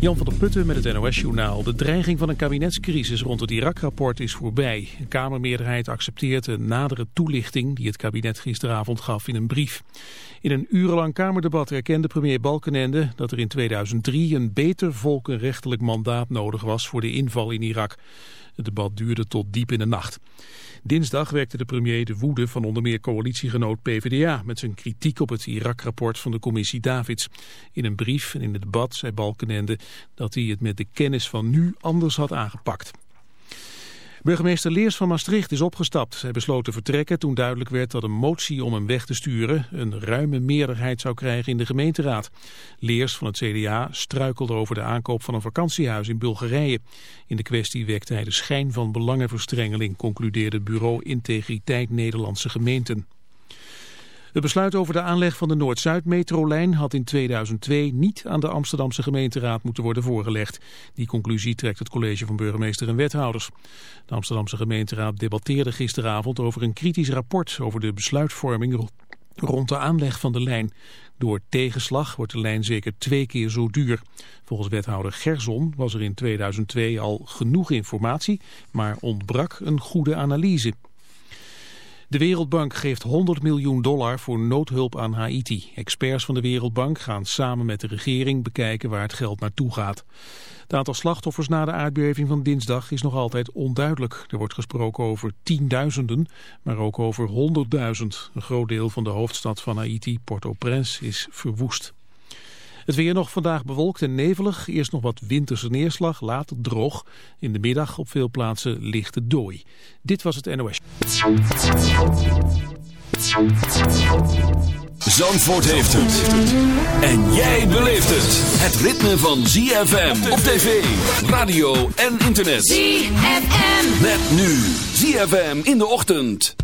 Jan van der Putten met het NOS-journaal. De dreiging van een kabinetscrisis rond het Irak-rapport is voorbij. Een Kamermeerderheid accepteert een nadere toelichting die het kabinet gisteravond gaf in een brief. In een urenlang Kamerdebat erkende premier Balkenende dat er in 2003 een beter volkenrechtelijk mandaat nodig was voor de inval in Irak. Het debat duurde tot diep in de nacht. Dinsdag werkte de premier de woede van onder meer coalitiegenoot PvdA... met zijn kritiek op het Irak-rapport van de commissie Davids. In een brief en in het debat zei Balkenende dat hij het met de kennis van nu anders had aangepakt. Burgemeester Leers van Maastricht is opgestapt. Hij besloot te vertrekken toen duidelijk werd dat een motie om hem weg te sturen een ruime meerderheid zou krijgen in de gemeenteraad. Leers van het CDA struikelde over de aankoop van een vakantiehuis in Bulgarije. In de kwestie wekte hij de schijn van belangenverstrengeling, concludeerde het bureau Integriteit Nederlandse Gemeenten. Het besluit over de aanleg van de Noord-Zuid-metrolijn had in 2002 niet aan de Amsterdamse gemeenteraad moeten worden voorgelegd. Die conclusie trekt het college van burgemeester en wethouders. De Amsterdamse gemeenteraad debatteerde gisteravond over een kritisch rapport over de besluitvorming rond de aanleg van de lijn. Door tegenslag wordt de lijn zeker twee keer zo duur. Volgens wethouder Gerson was er in 2002 al genoeg informatie, maar ontbrak een goede analyse. De Wereldbank geeft 100 miljoen dollar voor noodhulp aan Haiti. Experts van de Wereldbank gaan samen met de regering bekijken waar het geld naartoe gaat. Het aantal slachtoffers na de aardbeving van dinsdag is nog altijd onduidelijk. Er wordt gesproken over tienduizenden, maar ook over honderdduizend. Een groot deel van de hoofdstad van Haiti, Port-au-Prince, is verwoest. Het weer nog vandaag bewolkt en nevelig. Eerst nog wat winterse neerslag, later droog. In de middag op veel plaatsen lichte dooi. Dit was het NOS. Zandvoort heeft het. En jij beleeft het. Het ritme van ZFM op tv, radio en internet. ZFM. Met nu ZFM in de ochtend.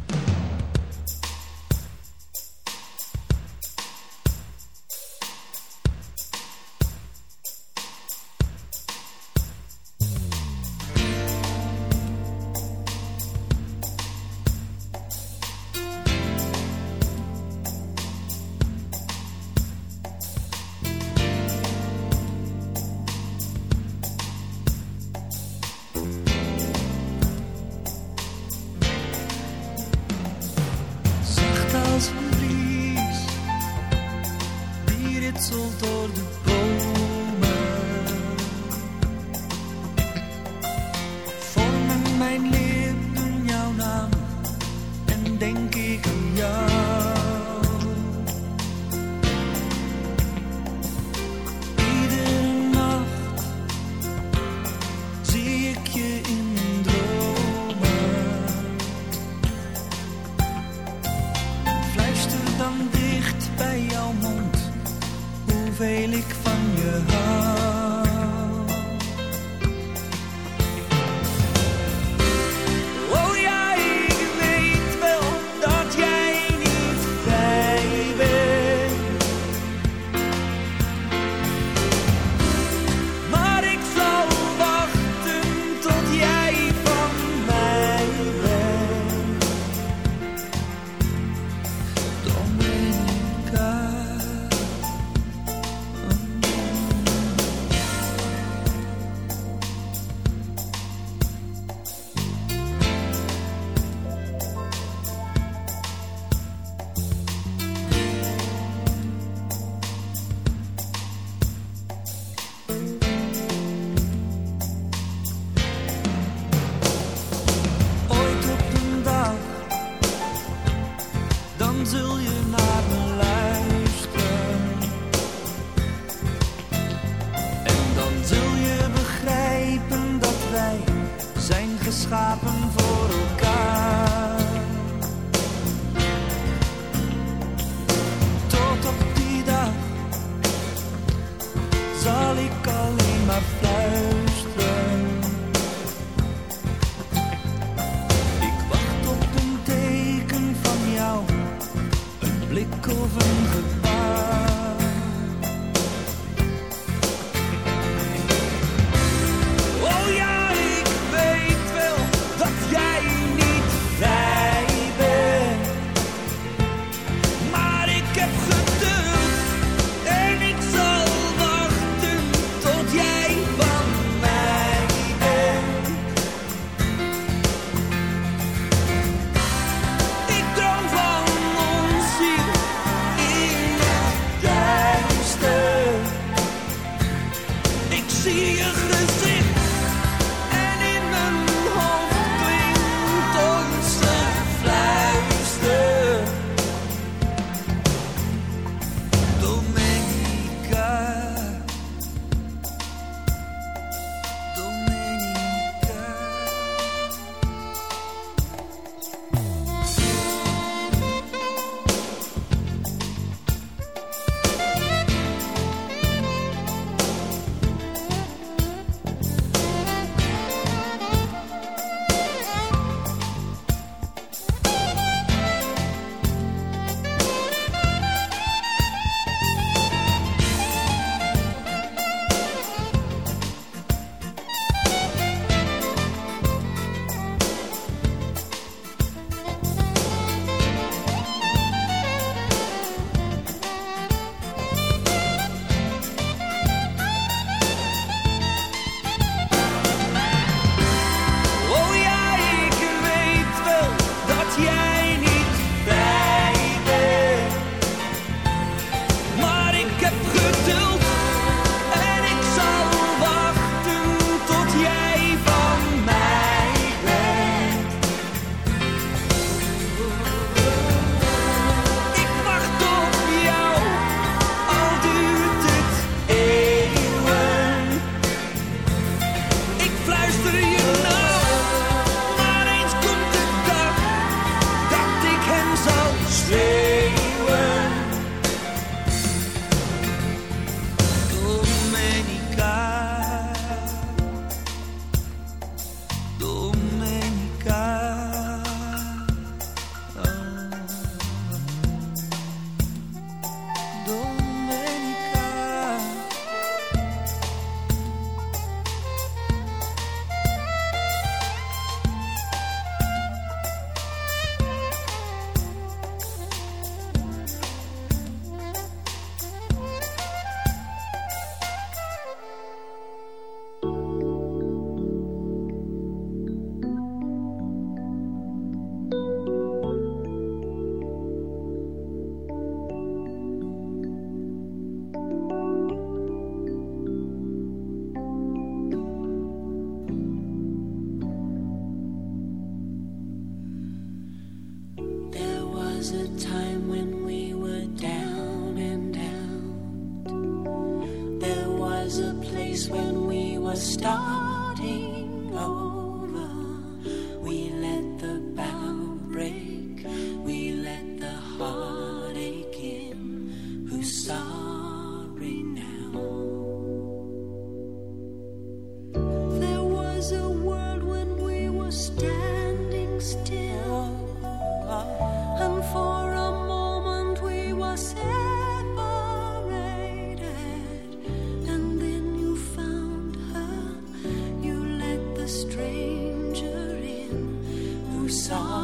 song.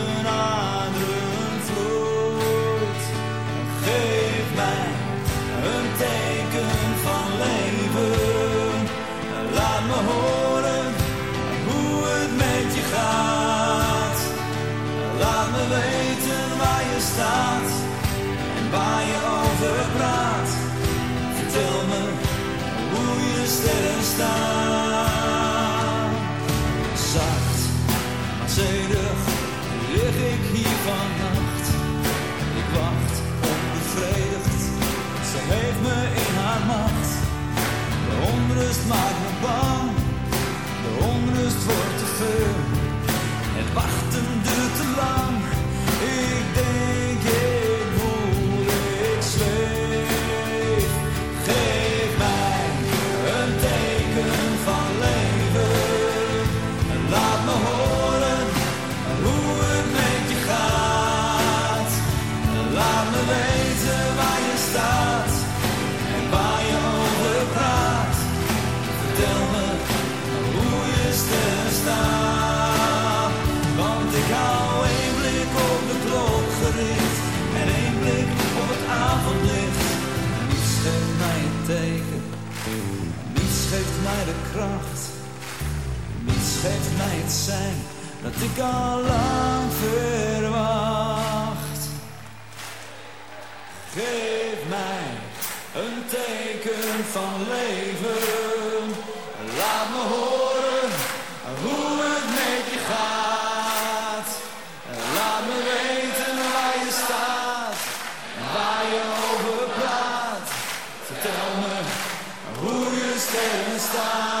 staan. Zacht, maar zedig lig ik hier vannacht. Ik wacht onbevredigd, ze heeft me in haar macht. De onrust maakt me bang, de onrust wordt te veel. Het wachten duurt te lang, ik kracht. Niets geeft mij het zijn dat ik al lang verwacht. Geef mij een teken van leven. Laat me horen hoe het met je gaat. Laat me weten waar je staat waar je over praat. Vertel me hoe je sterren staan.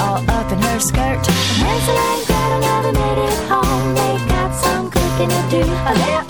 all up in her skirt. And Hansel and Gretel never made it home. They got some cooking to do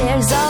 There's always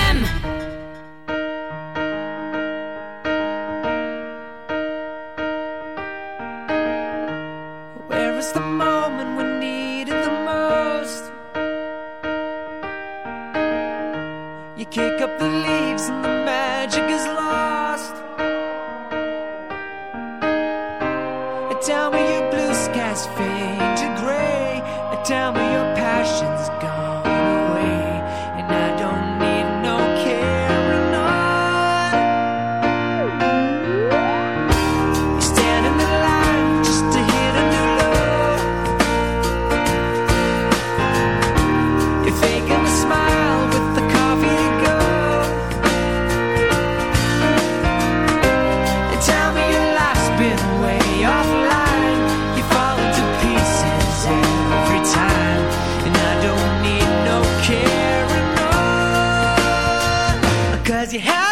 you have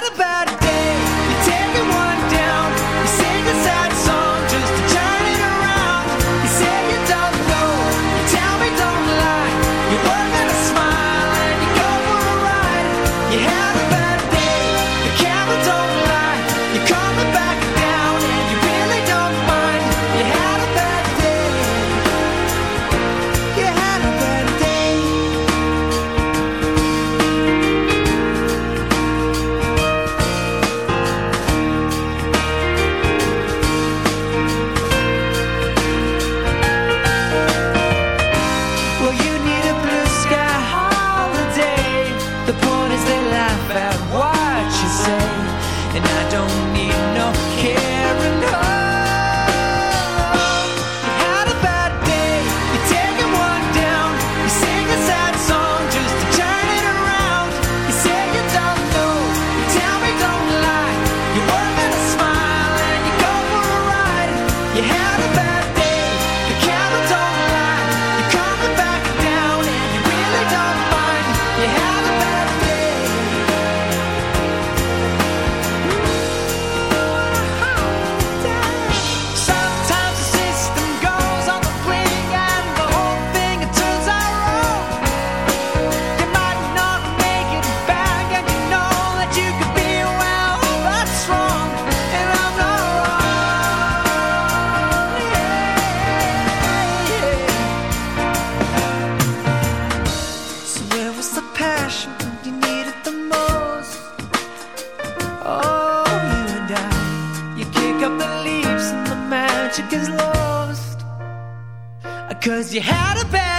Cause you had a bad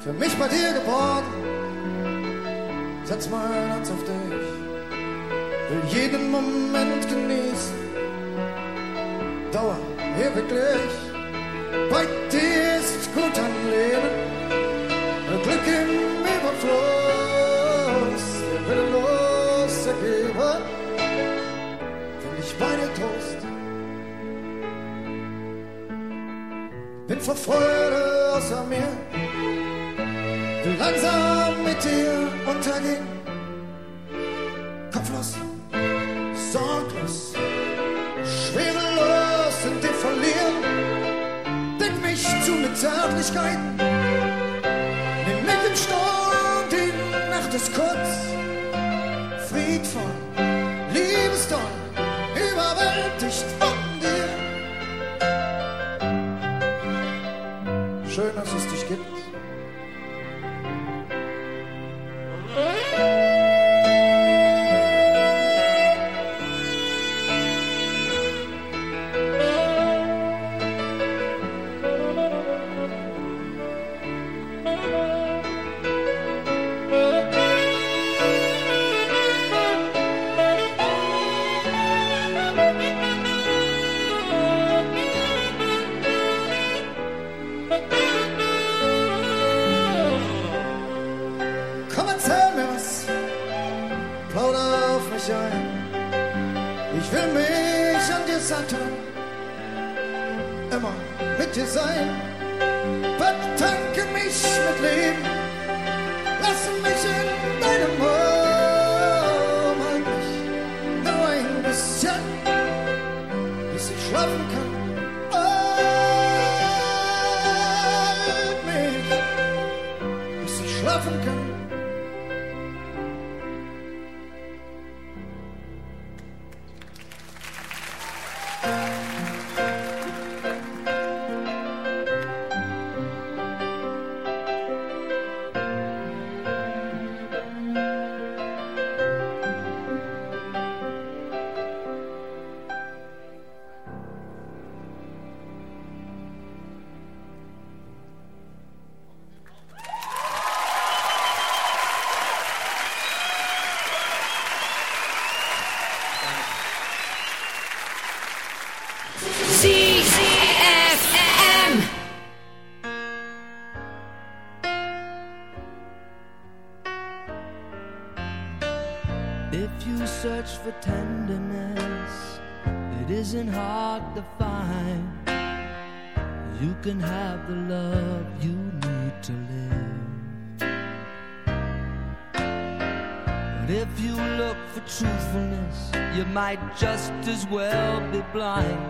für mich bei dir geboren. Setz mein Herz auf dich, will jeden Moment genießen. Dauer ewiglich, bei dir ist gut ein Leben, Glück im Überfluss, der los ergeben, will ich bei dir Trost. Bin vor Freude außer mir langsam mit dir unterging. Kopflos, sorglos, schwerelos in dir verlieren. Denk mich zu mit Zärtlichkeit, nimm mit dem Sturm, die Nacht ist kurz. love just as well be blind.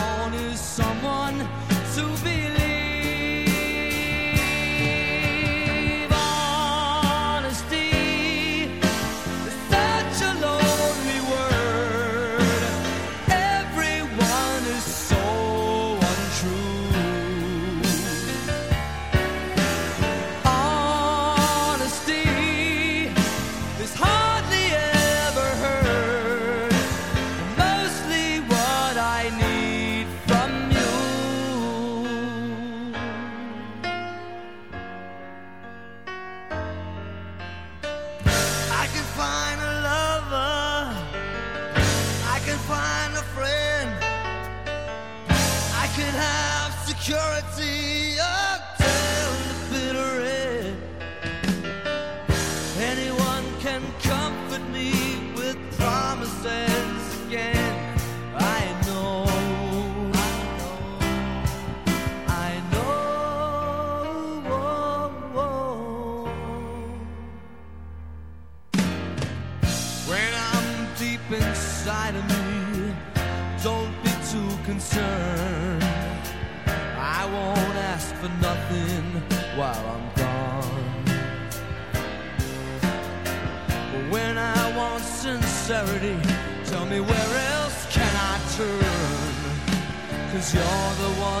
sincerity. Tell me where else can I turn? Cause you're the one.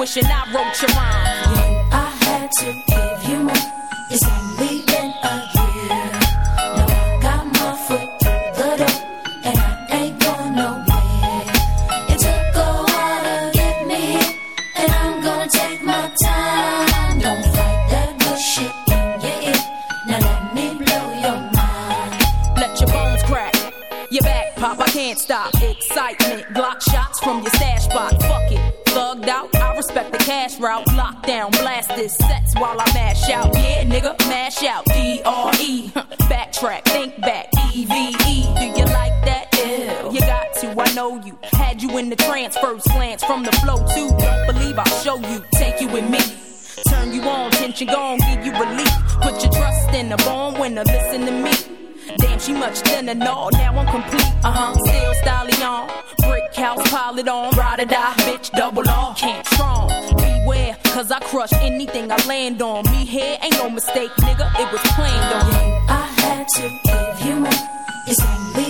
wishing I wrote your mind. to die, bitch, double R. Can't strong, beware, cause I crush anything I land on. Me here ain't no mistake, nigga, it was planned on. I had to give you my It's only